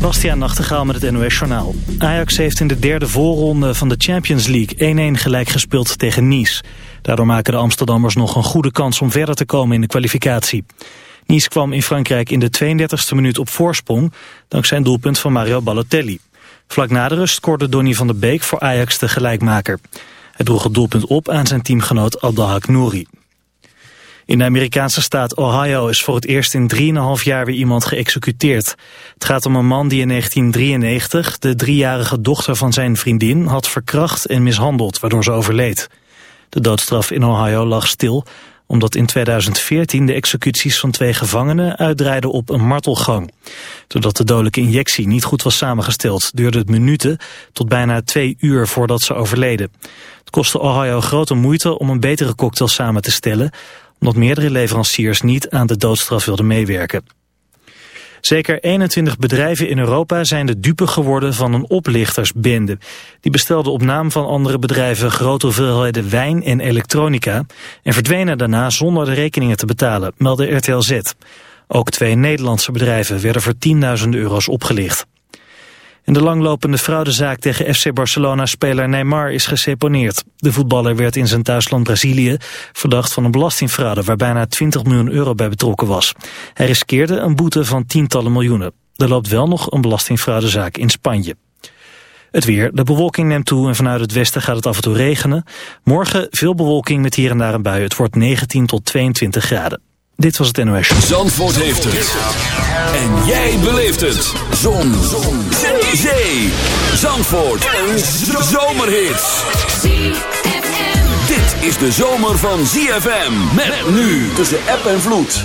Bastiaan Nachtegaal met het NOS Journaal. Ajax heeft in de derde voorronde van de Champions League 1-1 gelijk gespeeld tegen Nice. Daardoor maken de Amsterdammers nog een goede kans om verder te komen in de kwalificatie. Nice kwam in Frankrijk in de 32e minuut op voorsprong... dankzij een doelpunt van Mario Balotelli. Vlak na de rust scoorde Donny van der Beek voor Ajax de gelijkmaker. Hij droeg het doelpunt op aan zijn teamgenoot Aldahak Nouri. In de Amerikaanse staat Ohio is voor het eerst in 3,5 jaar weer iemand geëxecuteerd. Het gaat om een man die in 1993 de driejarige dochter van zijn vriendin had verkracht en mishandeld, waardoor ze overleed. De doodstraf in Ohio lag stil, omdat in 2014 de executies van twee gevangenen uitdraaiden op een martelgang. Doordat de dodelijke injectie niet goed was samengesteld, duurde het minuten tot bijna twee uur voordat ze overleden. Het kostte Ohio grote moeite om een betere cocktail samen te stellen, omdat meerdere leveranciers niet aan de doodstraf wilden meewerken. Zeker 21 bedrijven in Europa zijn de dupe geworden van een oplichtersbende. Die bestelden op naam van andere bedrijven grote hoeveelheden wijn en elektronica... en verdwenen daarna zonder de rekeningen te betalen, meldde RTL Z. Ook twee Nederlandse bedrijven werden voor tienduizenden euro's opgelicht. De langlopende fraudezaak tegen FC Barcelona-speler Neymar is geseponeerd. De voetballer werd in zijn thuisland Brazilië verdacht van een belastingfraude... waar bijna 20 miljoen euro bij betrokken was. Hij riskeerde een boete van tientallen miljoenen. Er loopt wel nog een belastingfraudezaak in Spanje. Het weer. De bewolking neemt toe en vanuit het westen gaat het af en toe regenen. Morgen veel bewolking met hier en daar een bui. Het wordt 19 tot 22 graden. Dit was het NOS. Zandvoort heeft het. En jij beleeft het. Zon. Zon. Zee. Zandvoort. Een zomerhit. Dit is de zomer van ZFM. Met nu tussen app en vloed.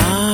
my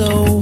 so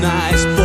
nice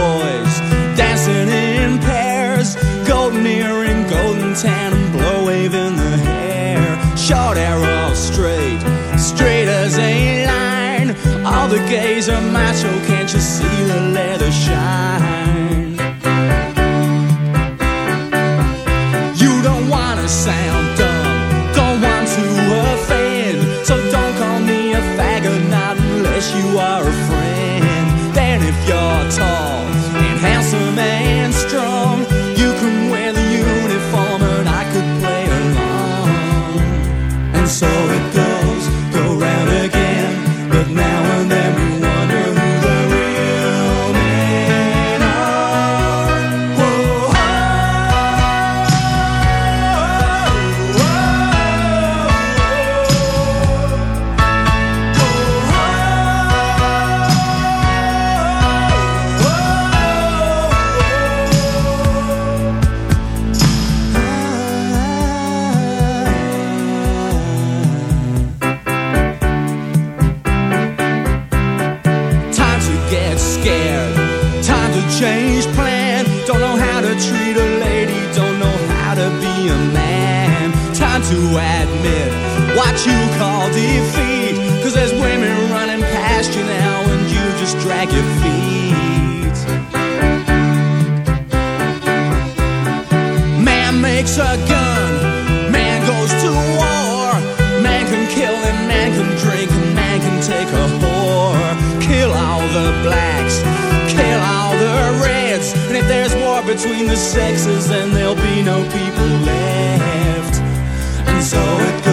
so it goes,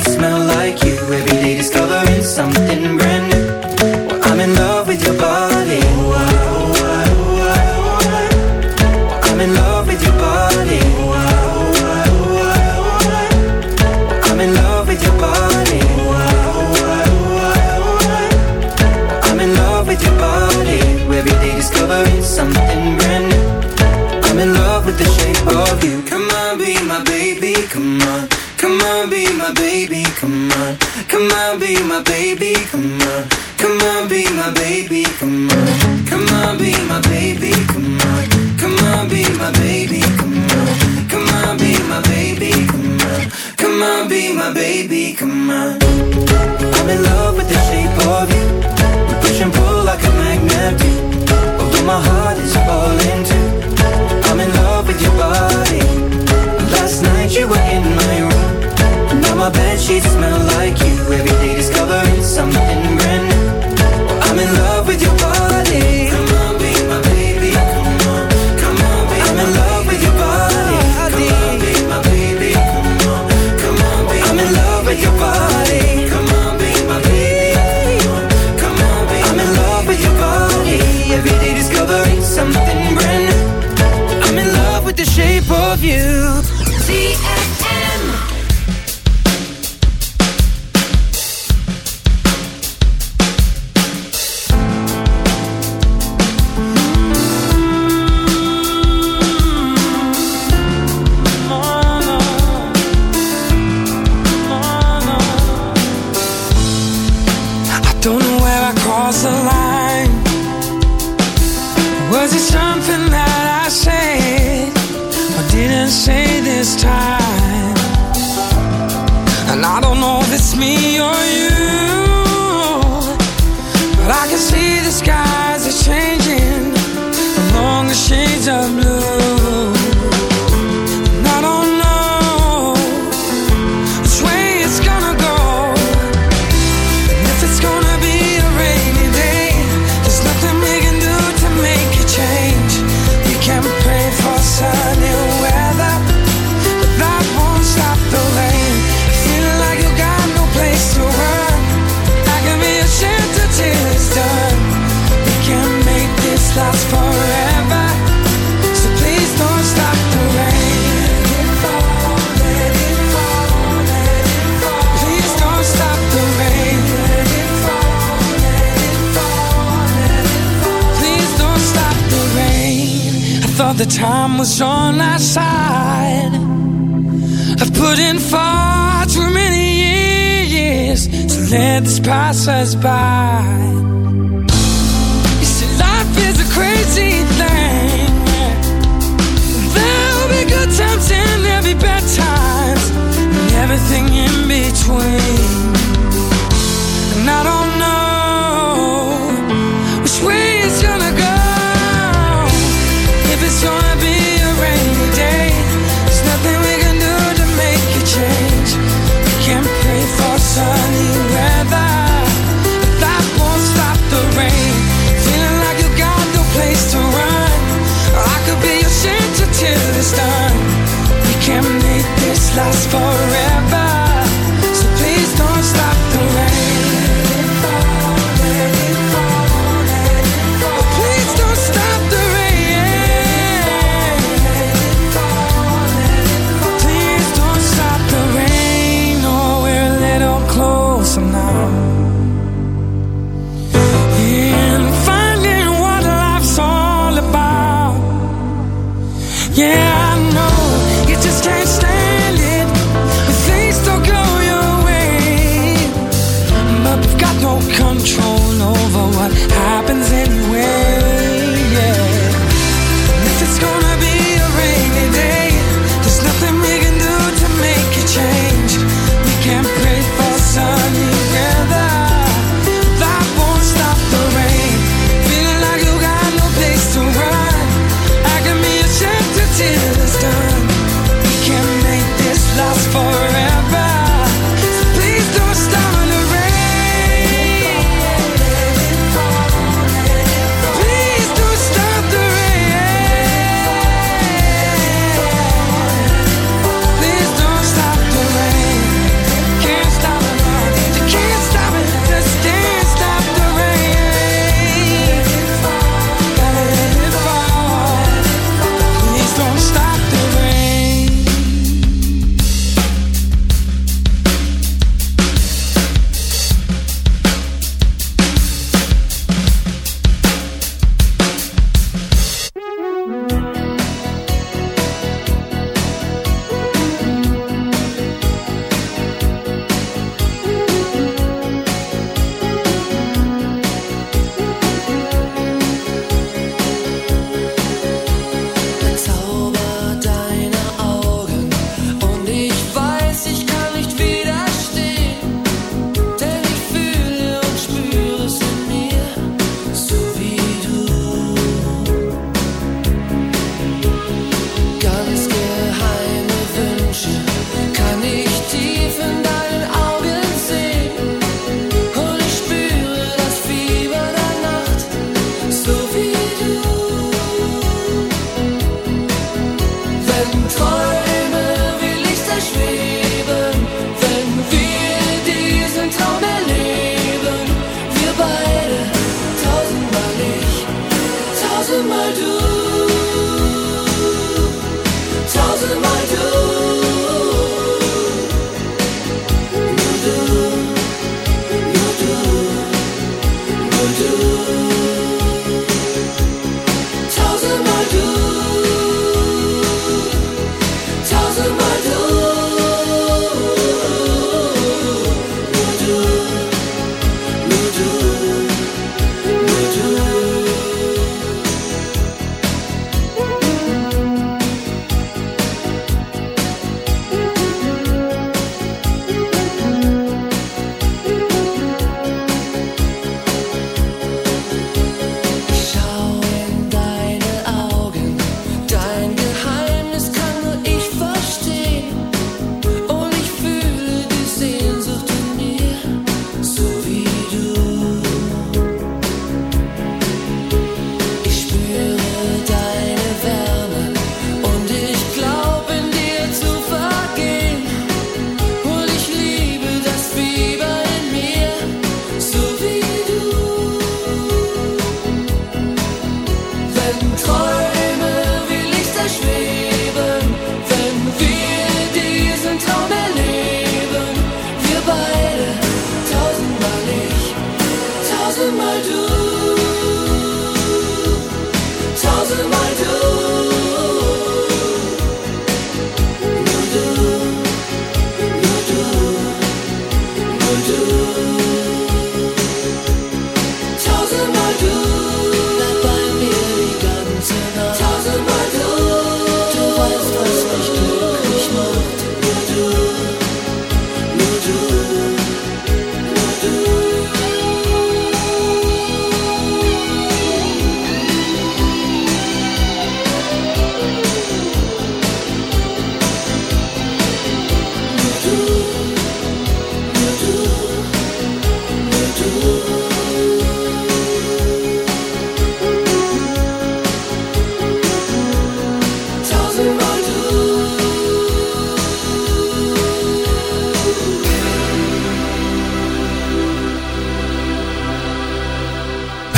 smell like you baby, come on. I'm in love with the shape of you. We push and pull like a magnet do. Although my heart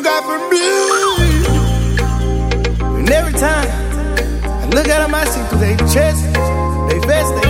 you got for me. And every time I look at them, I see cause they chest, they vest, they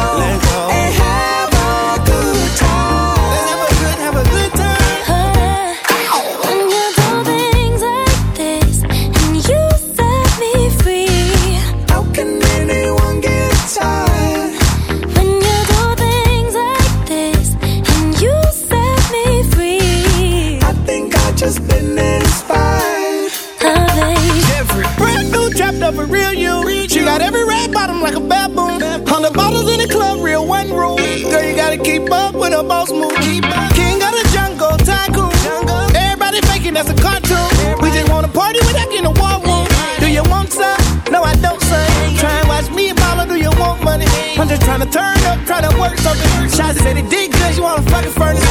party without getting a war room. Do you want some? No, I don't, son. Try and watch me and mama, do you want money? I'm just trying to turn up, trying to work something. Shots said it did good, you wanna fucking furnace.